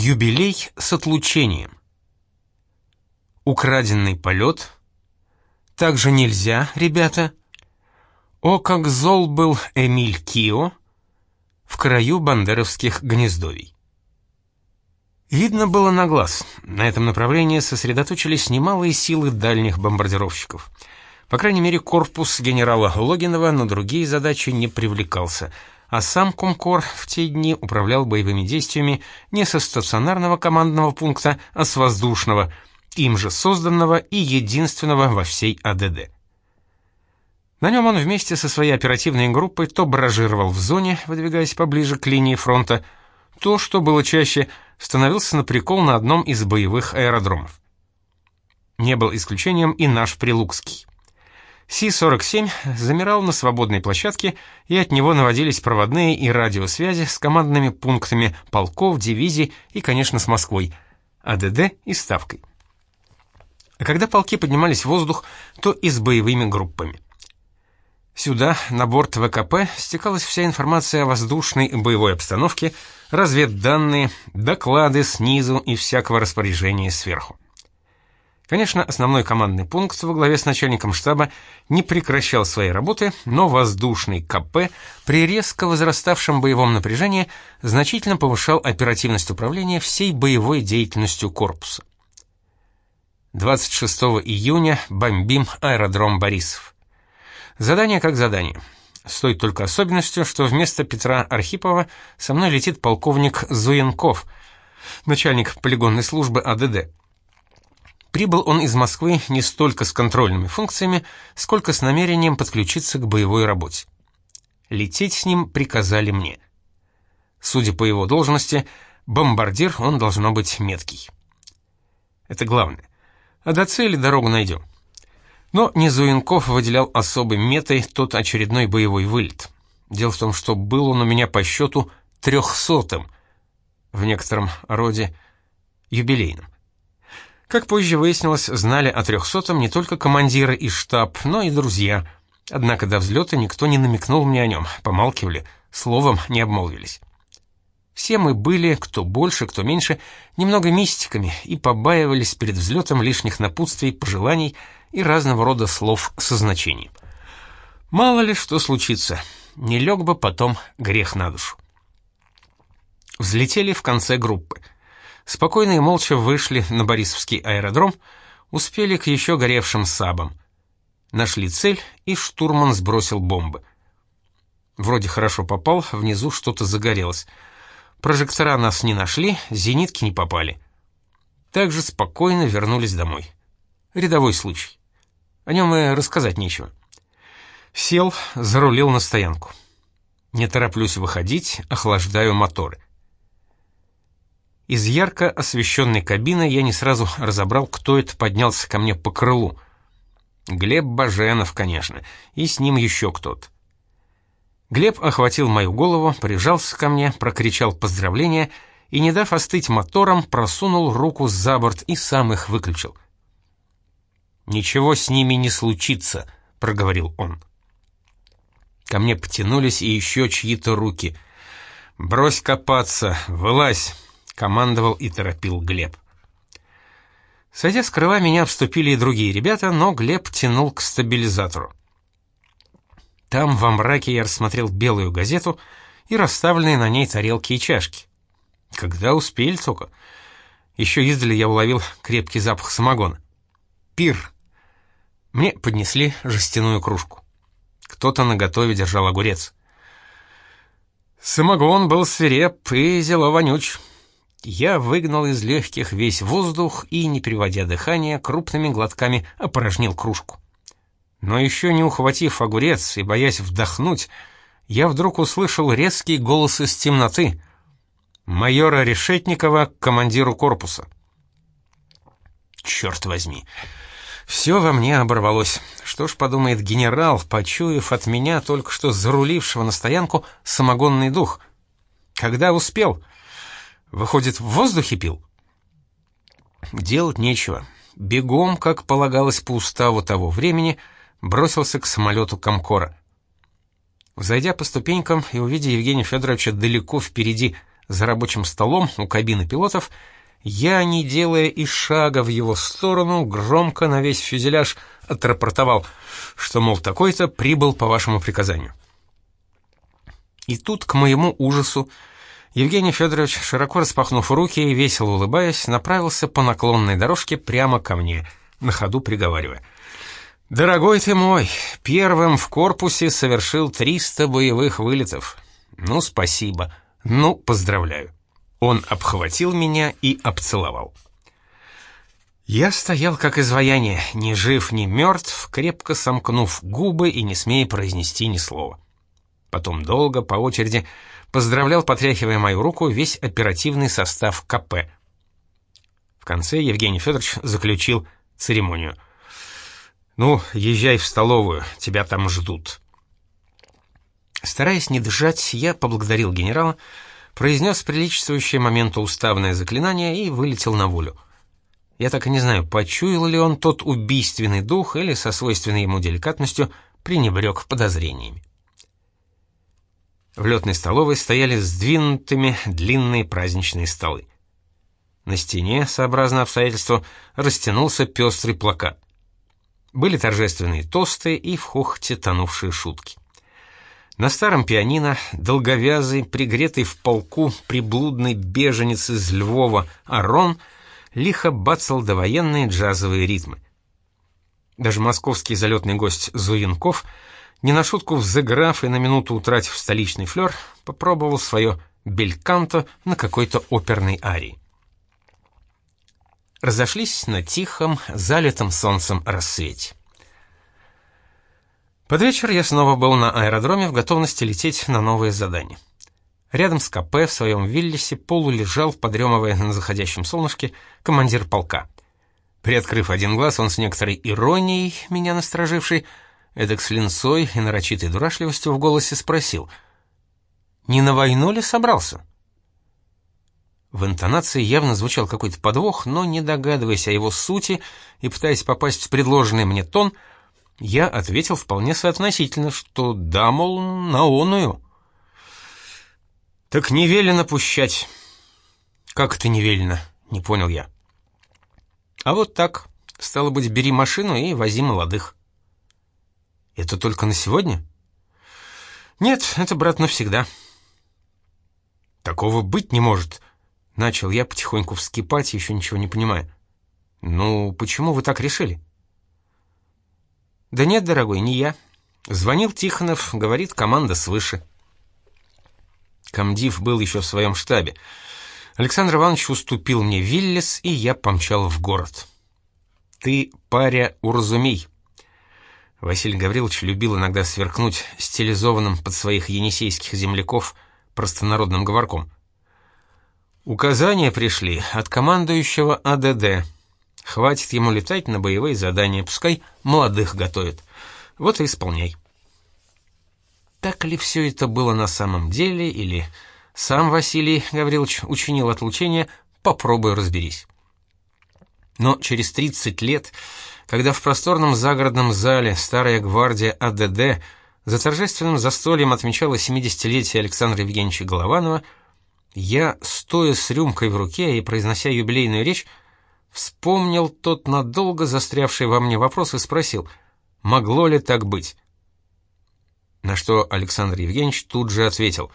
Юбилей с отлучением. Украденный полет. Также нельзя, ребята. О, как зол был Эмиль Кио в краю бандеровских гнездовий. Видно было на глаз, на этом направлении сосредоточились немалые силы дальних бомбардировщиков. По крайней мере, корпус генерала Логинова на другие задачи не привлекался, а сам Комкор в те дни управлял боевыми действиями не со стационарного командного пункта, а с воздушного, им же созданного и единственного во всей АДД. На нем он вместе со своей оперативной группой то баражировал в зоне, выдвигаясь поближе к линии фронта, то, что было чаще, становился на прикол на одном из боевых аэродромов. Не был исключением и наш Прилукский. Си-47 замирал на свободной площадке, и от него наводились проводные и радиосвязи с командными пунктами полков, дивизий и, конечно, с Москвой, АДД и Ставкой. А когда полки поднимались в воздух, то и с боевыми группами. Сюда, на борт ВКП, стекалась вся информация о воздушной боевой обстановке, разведданные, доклады снизу и всякого распоряжения сверху. Конечно, основной командный пункт во главе с начальником штаба не прекращал своей работы, но воздушный КП при резко возраставшем боевом напряжении значительно повышал оперативность управления всей боевой деятельностью корпуса. 26 июня бомбим аэродром Борисов. Задание как задание. С той только особенностью, что вместо Петра Архипова со мной летит полковник Зуенков, начальник полигонной службы АДД. Прибыл он из Москвы не столько с контрольными функциями, сколько с намерением подключиться к боевой работе. Лететь с ним приказали мне. Судя по его должности, бомбардир он должно быть меткий. Это главное. А до цели дорогу найдем. Но не Зуенков выделял особой метой тот очередной боевой вылет. Дело в том, что был он у меня по счету трехсотым, в некотором роде юбилейным. Как позже выяснилось, знали о трехсотом не только командиры и штаб, но и друзья. Однако до взлета никто не намекнул мне о нем, помалкивали, словом не обмолвились. Все мы были, кто больше, кто меньше, немного мистиками и побаивались перед взлетом лишних напутствий, пожеланий, и разного рода слов со значением. Мало ли что случится, не лег бы потом грех на душу. Взлетели в конце группы. Спокойно и молча вышли на Борисовский аэродром, успели к еще горевшим сабам. Нашли цель, и штурман сбросил бомбы. Вроде хорошо попал, внизу что-то загорелось. Прожектора нас не нашли, зенитки не попали. Также спокойно вернулись домой. Рядовой случай. О нем и рассказать нечего. Сел, зарулил на стоянку. Не тороплюсь выходить, охлаждаю моторы. Из ярко освещенной кабины я не сразу разобрал, кто это поднялся ко мне по крылу. Глеб Баженов, конечно, и с ним еще кто-то. Глеб охватил мою голову, прижался ко мне, прокричал поздравления и, не дав остыть мотором, просунул руку за борт и сам их выключил — «Ничего с ними не случится», — проговорил он. Ко мне потянулись и еще чьи-то руки. «Брось копаться, вылазь», — командовал и торопил Глеб. Сойдя с крыла, меня обступили и другие ребята, но Глеб тянул к стабилизатору. Там во мраке я рассмотрел белую газету и расставленные на ней тарелки и чашки. Когда успели только. Еще издали я уловил крепкий запах самогона. Пир. Мне поднесли жестяную кружку. Кто-то наготове держал огурец. Самогон был свиреп и зело вонюч. Я выгнал из легких весь воздух и, не переводя дыхание, крупными глотками опорожнил кружку. Но еще не ухватив огурец и боясь вдохнуть, я вдруг услышал резкий голос из темноты. Майора Решетникова к командиру корпуса. «Черт возьми!» Все во мне оборвалось. Что ж подумает генерал, почуяв от меня только что зарулившего на стоянку самогонный дух? Когда успел? Выходит, в воздухе пил? Делать нечего. Бегом, как полагалось по уставу того времени, бросился к самолету Комкора. Взойдя по ступенькам и увидя Евгения Федоровича далеко впереди, за рабочим столом у кабины пилотов, я, не делая и шага в его сторону, громко на весь фюзеляж отрапортовал, что, мол, такой-то прибыл по вашему приказанию. И тут, к моему ужасу, Евгений Федорович, широко распахнув руки и весело улыбаясь, направился по наклонной дорожке прямо ко мне, на ходу приговаривая. «Дорогой ты мой, первым в корпусе совершил 300 боевых вылетов. Ну, спасибо. Ну, поздравляю». Он обхватил меня и обцеловал. Я стоял как изваяние, ни жив, ни мертв, крепко сомкнув губы и не смея произнести ни слова. Потом долго, по очереди, поздравлял, потряхивая мою руку, весь оперативный состав КП. В конце Евгений Федорович заключил церемонию. «Ну, езжай в столовую, тебя там ждут». Стараясь не дышать, я поблагодарил генерала, произнес приличествующее моменту уставное заклинание и вылетел на волю. Я так и не знаю, почуял ли он тот убийственный дух или со свойственной ему деликатностью пренебрег подозрениями. В летной столовой стояли сдвинутыми длинные праздничные столы. На стене, сообразно обстоятельству, растянулся пестрый плакат. Были торжественные тосты и в хохте тонувшие шутки. На старом пианино долговязый, пригретый в полку приблудный беженец из Львова Арон лихо бацал довоенные джазовые ритмы. Даже московский залетный гость Зуенков, не на шутку взыграв и на минуту утратив столичный флер, попробовал свое бельканто на какой-то оперной арии. Разошлись на тихом, залитом солнцем рассвете. Под вечер я снова был на аэродроме в готовности лететь на новое задание. Рядом с КП в своем Виллисе полулежал, подремывая на заходящем солнышке, командир полка. Приоткрыв один глаз, он с некоторой иронией, меня настороживший, эдак с линцой и нарочитой дурашливостью в голосе спросил, «Не на войну ли собрался?» В интонации явно звучал какой-то подвох, но, не догадываясь о его сути и пытаясь попасть в предложенный мне тон, — я ответил вполне соотносительно, что да, мол, на оную. «Так не велено пущать». «Как это не велено?» — не понял я. «А вот так. Стало быть, бери машину и вози молодых». «Это только на сегодня?» «Нет, это, брат, навсегда». «Такого быть не может», — начал я потихоньку вскипать, еще ничего не понимая. «Ну, почему вы так решили?» «Да нет, дорогой, не я. Звонил Тихонов, говорит, команда свыше». Комдив был еще в своем штабе. Александр Иванович уступил мне Виллис, и я помчал в город. «Ты, паря, уразумей». Василий Гаврилович любил иногда сверкнуть стилизованным под своих енисейских земляков простонародным говорком. Указания пришли от командующего АДД — Хватит ему летать на боевые задания, пускай молодых готовят. Вот и исполняй. Так ли все это было на самом деле, или сам Василий Гаврилович учинил отлучение, попробуй разберись. Но через 30 лет, когда в просторном загородном зале старая гвардия АДД за торжественным застольем отмечала 70-летие Александра Евгеньевича Голованова, я, стоя с рюмкой в руке и произнося юбилейную речь, Вспомнил тот надолго застрявший во мне вопрос и спросил, могло ли так быть? На что Александр Евгеньевич тут же ответил,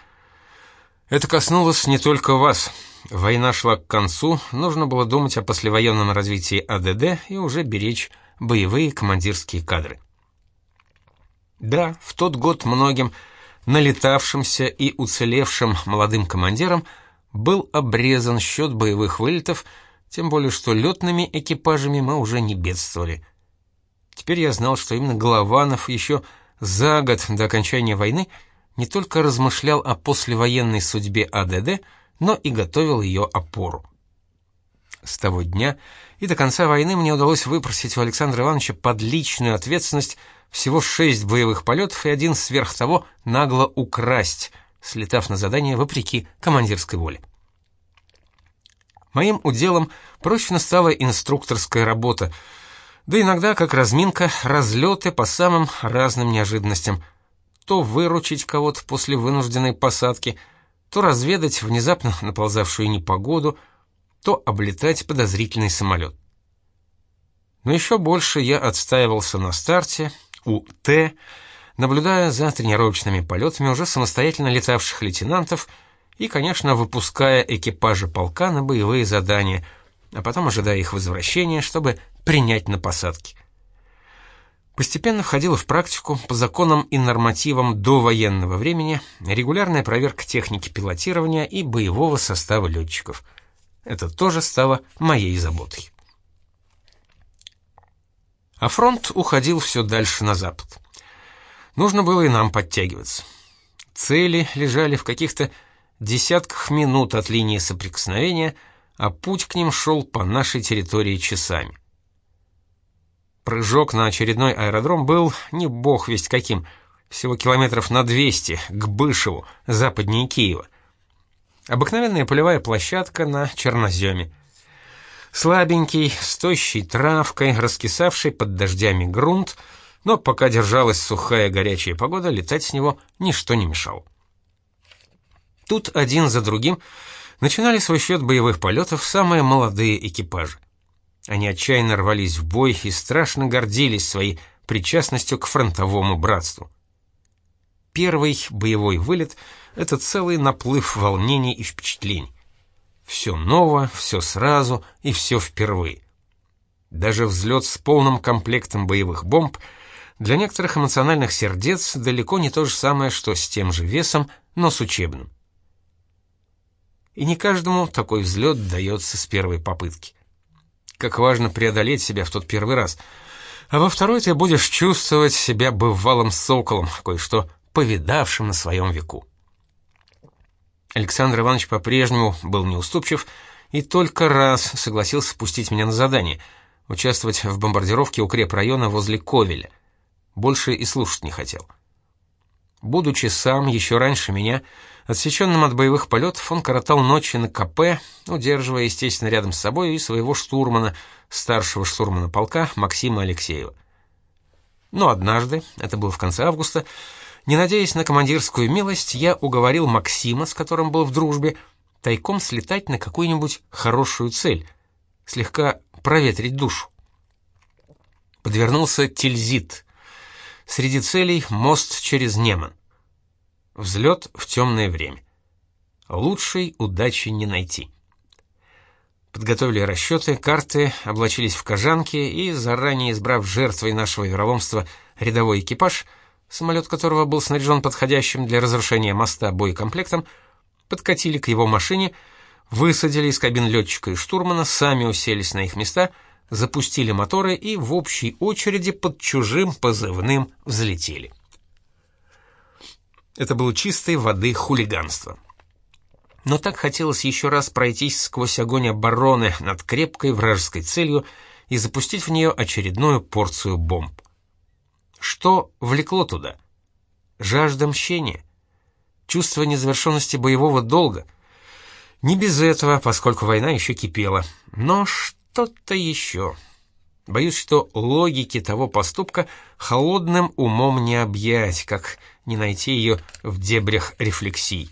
«Это коснулось не только вас. Война шла к концу, нужно было думать о послевоенном развитии АДД и уже беречь боевые командирские кадры». Да, в тот год многим налетавшимся и уцелевшим молодым командирам был обрезан счет боевых вылетов, тем более что летными экипажами мы уже не бедствовали. Теперь я знал, что именно Голованов еще за год до окончания войны не только размышлял о послевоенной судьбе АДД, но и готовил ее опору. С того дня и до конца войны мне удалось выпросить у Александра Ивановича под личную ответственность всего шесть боевых полетов и один сверх того нагло украсть, слетав на задание вопреки командирской воле. Моим уделом прочно стала инструкторская работа, да иногда, как разминка, разлеты по самым разным неожиданностям. То выручить кого-то после вынужденной посадки, то разведать внезапно наползавшую непогоду, то облетать подозрительный самолет. Но еще больше я отстаивался на старте, у Т, наблюдая за тренировочными полетами уже самостоятельно летавших лейтенантов и, конечно, выпуская экипажи полка на боевые задания, а потом ожидая их возвращения, чтобы принять на посадке. Постепенно входила в практику по законам и нормативам до военного времени регулярная проверка техники пилотирования и боевого состава летчиков. Это тоже стало моей заботой. А фронт уходил все дальше на запад. Нужно было и нам подтягиваться. Цели лежали в каких-то десятках минут от линии соприкосновения, а путь к ним шел по нашей территории часами. Прыжок на очередной аэродром был не бог весть каким, всего километров на 200 к Бышеву, западнее Киева. Обыкновенная полевая площадка на черноземе. Слабенький, с тощей травкой, раскисавший под дождями грунт, но пока держалась сухая горячая погода, летать с него ничто не мешало. Тут один за другим начинали свой счет боевых полетов самые молодые экипажи. Они отчаянно рвались в бой и страшно гордились своей причастностью к фронтовому братству. Первый боевой вылет — это целый наплыв волнений и впечатлений. Все ново, все сразу и все впервые. Даже взлет с полным комплектом боевых бомб для некоторых эмоциональных сердец далеко не то же самое, что с тем же весом, но с учебным. И не каждому такой взлет дается с первой попытки как важно преодолеть себя в тот первый раз. А во второй ты будешь чувствовать себя бывалым соколом, кое-что повидавшим на своем веку. Александр Иванович по-прежнему был неуступчив и только раз согласился пустить меня на задание — участвовать в бомбардировке укрепрайона возле Ковеля. Больше и слушать не хотел. Будучи сам еще раньше меня, Отсеченным от боевых полетов он коротал ночи на КП, удерживая, естественно, рядом с собой и своего штурмана, старшего штурмана полка Максима Алексеева. Но однажды, это было в конце августа, не надеясь на командирскую милость, я уговорил Максима, с которым был в дружбе, тайком слетать на какую-нибудь хорошую цель, слегка проветрить душу. Подвернулся Тильзит. Среди целей мост через Неман. Взлет в темное время. Лучшей удачи не найти. Подготовили расчеты, карты, облачились в кожанки и, заранее избрав жертвой нашего вероломства рядовой экипаж, самолет которого был снаряжен подходящим для разрушения моста боекомплектом, подкатили к его машине, высадили из кабин летчика и штурмана, сами уселись на их места, запустили моторы и в общей очереди под чужим позывным взлетели. Это было чистой воды хулиганство. Но так хотелось еще раз пройтись сквозь огонь обороны над крепкой вражеской целью и запустить в нее очередную порцию бомб. Что влекло туда? Жажда мщения, чувство незавершенности боевого долга. Не без этого, поскольку война еще кипела, но что-то еще. Боюсь, что логики того поступка холодным умом не объять, как не найти ее в дебрях рефлексий.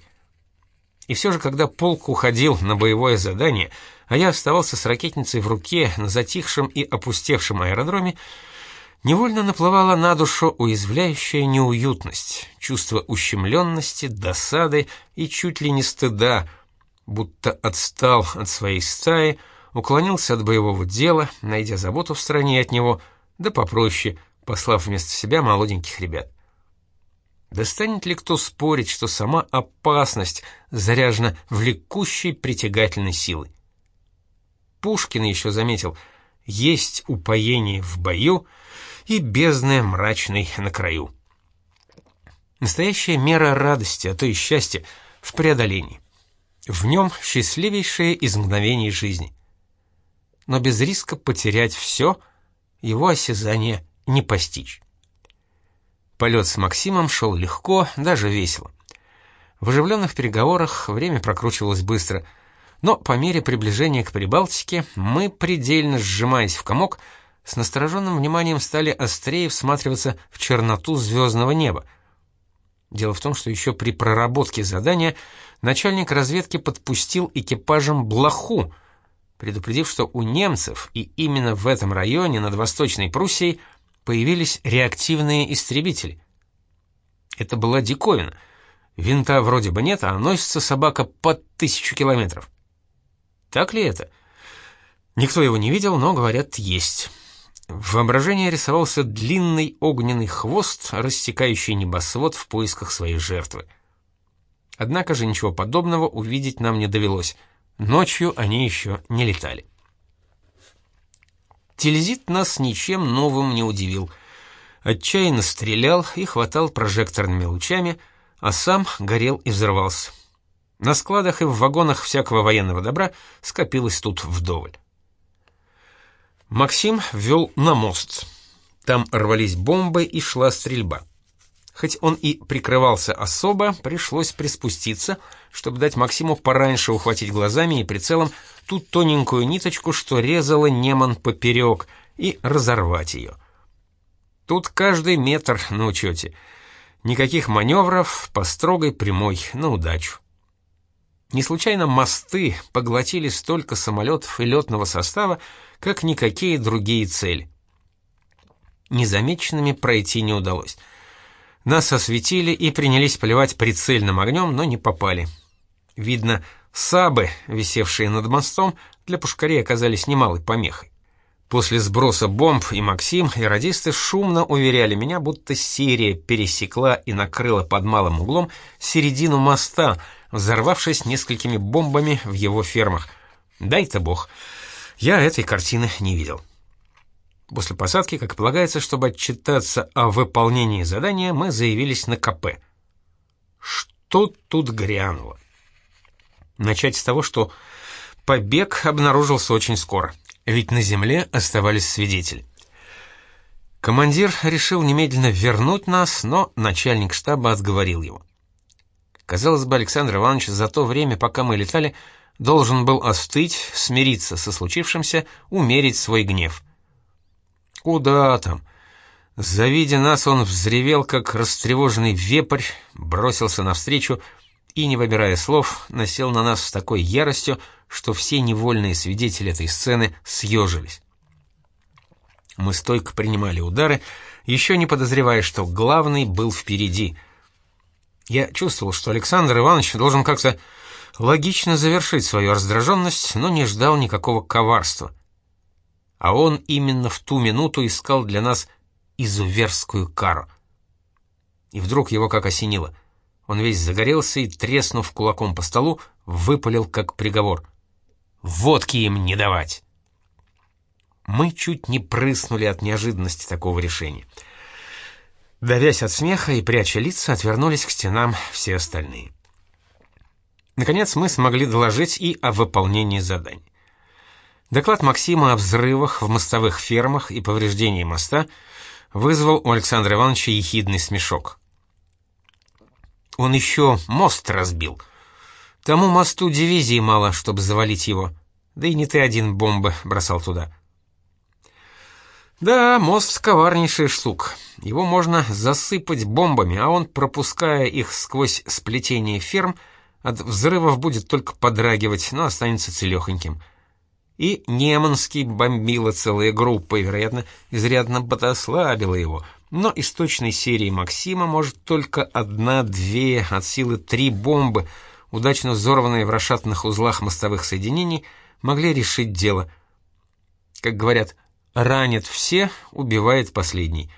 И все же, когда полк уходил на боевое задание, а я оставался с ракетницей в руке на затихшем и опустевшем аэродроме, невольно наплывала на душу уязвляющая неуютность, чувство ущемленности, досады и чуть ли не стыда, будто отстал от своей стаи, уклонился от боевого дела, найдя заботу в стороне от него, да попроще, послав вместо себя молоденьких ребят. Да станет ли кто спорить, что сама опасность заряжена влекущей притягательной силой? Пушкин еще заметил, есть упоение в бою и бездна мрачной на краю. Настоящая мера радости, а то и счастья в преодолении. В нем счастливейшее из мгновений жизни но без риска потерять все, его осязание не постичь. Полет с Максимом шел легко, даже весело. В оживленных переговорах время прокручивалось быстро, но по мере приближения к Прибалтике мы, предельно сжимаясь в комок, с настороженным вниманием стали острее всматриваться в черноту звездного неба. Дело в том, что еще при проработке задания начальник разведки подпустил экипажем блоху, предупредив, что у немцев и именно в этом районе над Восточной Пруссией появились реактивные истребители. Это была диковина. Винта вроде бы нет, а носится собака под тысячу километров. Так ли это? Никто его не видел, но, говорят, есть. В воображении рисовался длинный огненный хвост, рассекающий небосвод в поисках своей жертвы. Однако же ничего подобного увидеть нам не довелось. Ночью они еще не летали. Тильзит нас ничем новым не удивил. Отчаянно стрелял и хватал прожекторными лучами, а сам горел и взрывался. На складах и в вагонах всякого военного добра скопилось тут вдоволь. Максим ввел на мост. Там рвались бомбы и шла стрельба. Хоть он и прикрывался особо, пришлось приспуститься, чтобы дать Максиму пораньше ухватить глазами и прицелом ту тоненькую ниточку, что резала Неман поперек, и разорвать ее. Тут каждый метр на учете. Никаких маневров, по строгой прямой, на удачу. Не случайно мосты поглотили столько самолетов и летного состава, как никакие другие цели. Незамеченными пройти не удалось. Нас осветили и принялись поливать прицельным огнем, но не попали. Видно, сабы, висевшие над мостом, для пушкарей оказались немалой помехой. После сброса бомб и Максим, и радисты шумно уверяли меня, будто серия пересекла и накрыла под малым углом середину моста, взорвавшись несколькими бомбами в его фермах. Дай-то бог. Я этой картины не видел. После посадки, как полагается, чтобы отчитаться о выполнении задания, мы заявились на КП. Что тут грянуло? Начать с того, что побег обнаружился очень скоро, ведь на земле оставались свидетели. Командир решил немедленно вернуть нас, но начальник штаба отговорил его. Казалось бы, Александр Иванович за то время, пока мы летали, должен был остыть, смириться со случившимся, умерить свой гнев. Куда там? Завидя нас, он взревел, как растревоженный вепрь, бросился навстречу и, не выбирая слов, насел на нас с такой яростью, что все невольные свидетели этой сцены съежились. Мы стойко принимали удары, еще не подозревая, что главный был впереди. Я чувствовал, что Александр Иванович должен как-то логично завершить свою раздраженность, но не ждал никакого коварства. А он именно в ту минуту искал для нас изуверскую кару. И вдруг его как осенило. Он весь загорелся и, треснув кулаком по столу, выпалил как приговор. «Водки им не давать!» Мы чуть не прыснули от неожиданности такого решения. Давясь от смеха и пряча лица, отвернулись к стенам все остальные. Наконец мы смогли доложить и о выполнении заданий. Доклад Максима о взрывах в мостовых фермах и повреждении моста вызвал у Александра Ивановича ехидный смешок. Он еще мост разбил. Тому мосту дивизии мало, чтобы завалить его. Да и не ты один бомбы бросал туда. Да, мост коварнейший штук. Его можно засыпать бомбами, а он, пропуская их сквозь сплетение ферм, от взрывов будет только подрагивать, но останется целехоньким. И Неманский бомбила целая группа, и, вероятно, изрядно подослабила его. Но из точной серии Максима может только одна-две, от силы три бомбы, удачно взорванные в расшатанных узлах мостовых соединений, могли решить дело. Как говорят, ранят все, убивает последний.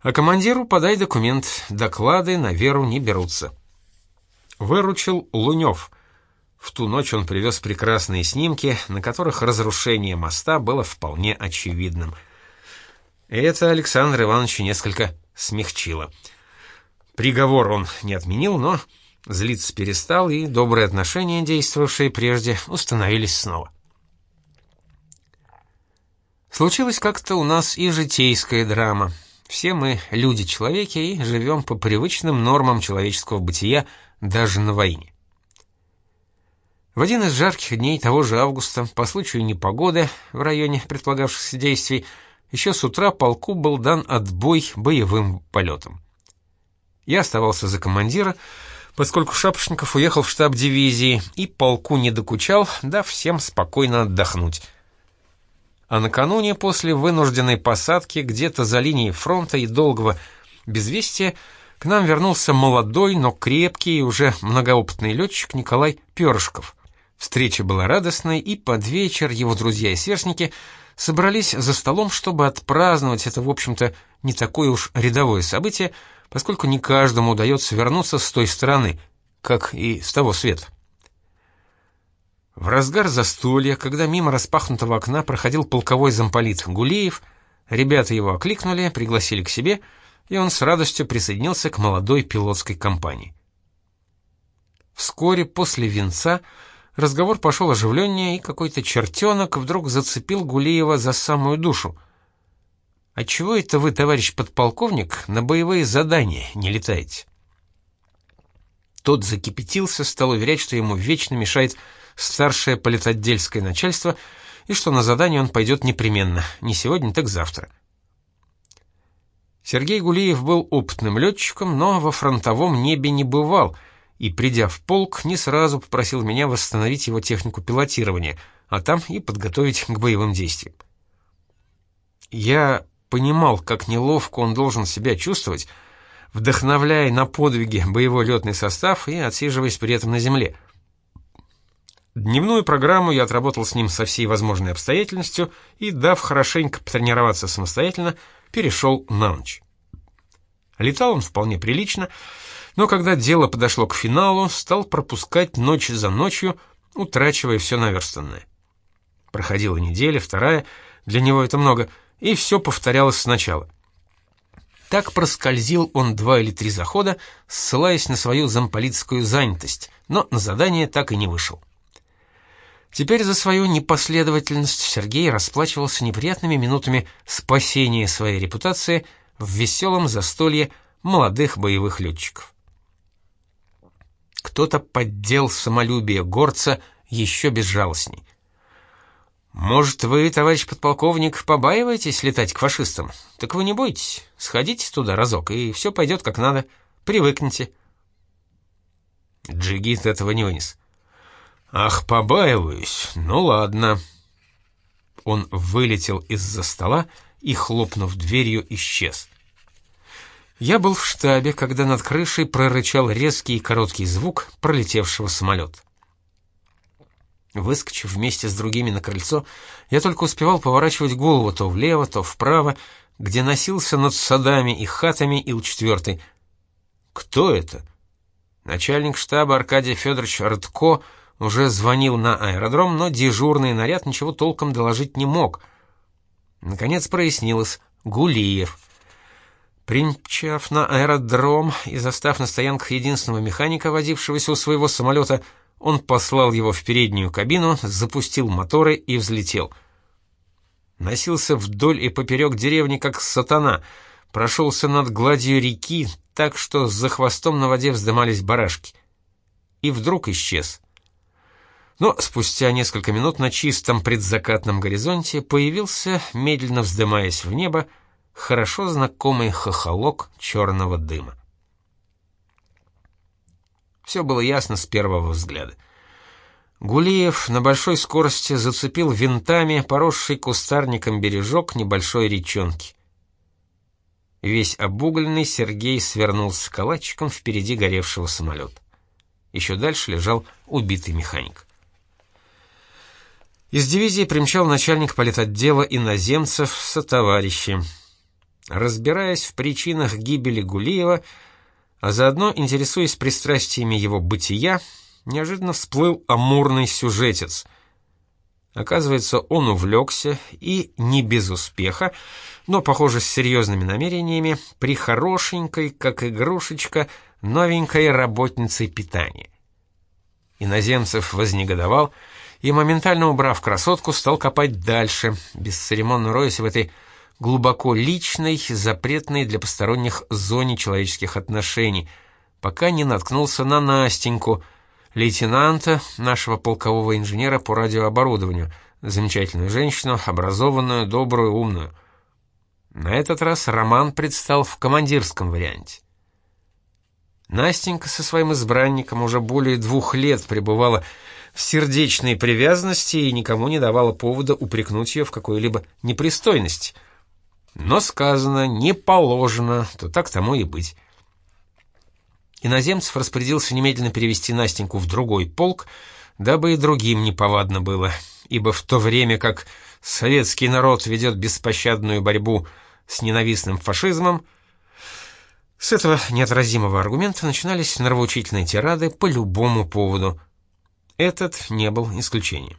А командиру подай документ, доклады на веру не берутся выручил Лунев. В ту ночь он привез прекрасные снимки, на которых разрушение моста было вполне очевидным. И это Александр Иванович несколько смягчило. Приговор он не отменил, но злиться перестал, и добрые отношения, действовавшие прежде, установились снова. Случилась как-то у нас и житейская драма. Все мы люди-человеки и живем по привычным нормам человеческого бытия, даже на войне. В один из жарких дней того же августа, по случаю непогоды в районе предполагавшихся действий, еще с утра полку был дан отбой боевым полетам. Я оставался за командира, поскольку Шапошников уехал в штаб дивизии и полку не докучал, дав всем спокойно отдохнуть. А накануне после вынужденной посадки где-то за линией фронта и долгого безвестия к нам вернулся молодой, но крепкий и уже многоопытный летчик Николай Перышков. Встреча была радостной, и под вечер его друзья и сверстники собрались за столом, чтобы отпраздновать это, в общем-то, не такое уж рядовое событие, поскольку не каждому удается вернуться с той стороны, как и с того света. В разгар застолья, когда мимо распахнутого окна проходил полковой замполит Гулеев, ребята его окликнули, пригласили к себе, и он с радостью присоединился к молодой пилотской компании. Вскоре после венца разговор пошел оживленнее, и какой-то чертенок вдруг зацепил Гулеева за самую душу — «А чего это вы, товарищ подполковник, на боевые задания не летаете?» Тот закипятился, стал уверять, что ему вечно мешает старшее политотдельское начальство и что на задание он пойдет непременно, не сегодня, так завтра. Сергей Гулиев был опытным летчиком, но во фронтовом небе не бывал, и, придя в полк, не сразу попросил меня восстановить его технику пилотирования, а там и подготовить к боевым действиям. Я понимал, как неловко он должен себя чувствовать, вдохновляя на подвиги боевой летный состав и отсиживаясь при этом на земле. Дневную программу я отработал с ним со всей возможной обстоятельностью и, дав хорошенько потренироваться самостоятельно, перешел на ночь. Летал он вполне прилично, но когда дело подошло к финалу, стал пропускать ночь за ночью, утрачивая все наверстанное. Проходила неделя, вторая, для него это много — и все повторялось сначала. Так проскользил он два или три захода, ссылаясь на свою замполитскую занятость, но на задание так и не вышел. Теперь за свою непоследовательность Сергей расплачивался неприятными минутами спасения своей репутации в веселом застолье молодых боевых летчиков. Кто-то поддел самолюбие горца еще безжалостней. «Может, вы, товарищ подполковник, побаиваетесь летать к фашистам? Так вы не бойтесь. Сходите туда разок, и все пойдет как надо. Привыкните». Джигит этого не вынес. «Ах, побаиваюсь. Ну ладно». Он вылетел из-за стола и, хлопнув дверью, исчез. Я был в штабе, когда над крышей прорычал резкий и короткий звук пролетевшего самолета. Выскочив вместе с другими на крыльцо, я только успевал поворачивать голову то влево, то вправо, где носился над садами и хатами Ил-4. Кто это? Начальник штаба Аркадий Федорович Родко уже звонил на аэродром, но дежурный наряд ничего толком доложить не мог. Наконец прояснилось — Гулиев. Примчав на аэродром и застав на стоянках единственного механика, водившегося у своего самолета, — он послал его в переднюю кабину, запустил моторы и взлетел. Носился вдоль и поперек деревни, как сатана, прошелся над гладью реки, так что за хвостом на воде вздымались барашки. И вдруг исчез. Но спустя несколько минут на чистом предзакатном горизонте появился, медленно вздымаясь в небо, хорошо знакомый хохолок черного дыма. Все было ясно с первого взгляда. Гулиев на большой скорости зацепил винтами поросший кустарником бережок небольшой речонки. Весь обугленный Сергей свернулся калачиком впереди горевшего самолета. Еще дальше лежал убитый механик. Из дивизии примчал начальник политотдела иноземцев со товарищем. Разбираясь в причинах гибели Гулиева, а заодно, интересуясь пристрастиями его бытия, неожиданно всплыл амурный сюжетец. Оказывается, он увлекся и не без успеха, но, похоже, с серьезными намерениями, при хорошенькой, как игрушечка, новенькой работницей питания. Иноземцев вознегодовал и, моментально убрав красотку, стал копать дальше, бесцеремонно роясь в этой глубоко личной, запретной для посторонних зоне человеческих отношений, пока не наткнулся на Настеньку, лейтенанта, нашего полкового инженера по радиооборудованию, замечательную женщину, образованную, добрую, умную. На этот раз роман предстал в командирском варианте. Настенька со своим избранником уже более двух лет пребывала в сердечной привязанности и никому не давала повода упрекнуть ее в какой-либо непристойности. Но сказано «не положено», то так тому и быть. Иноземцев распорядился немедленно перевести Настеньку в другой полк, дабы и другим неповадно было, ибо в то время как советский народ ведет беспощадную борьбу с ненавистным фашизмом, с этого неотразимого аргумента начинались нравоучительные тирады по любому поводу. Этот не был исключением.